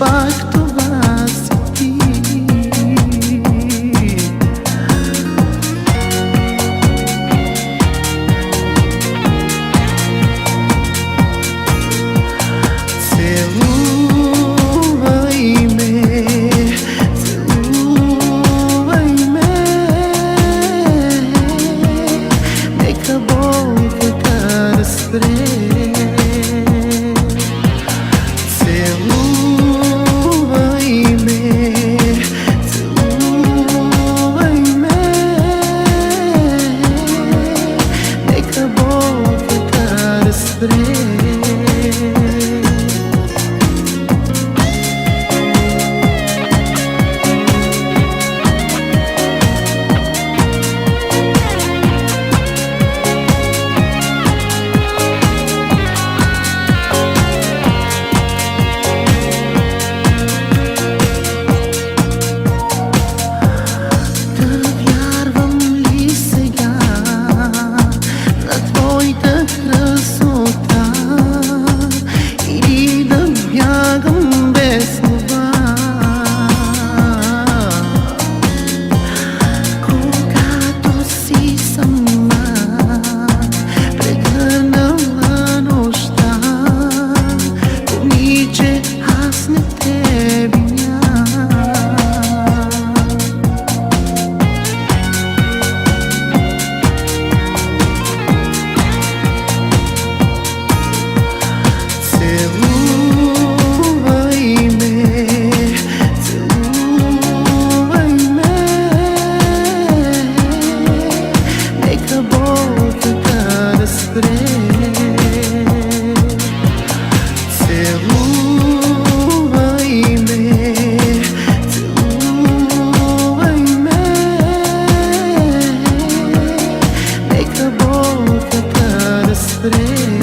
pacto mm-hmm.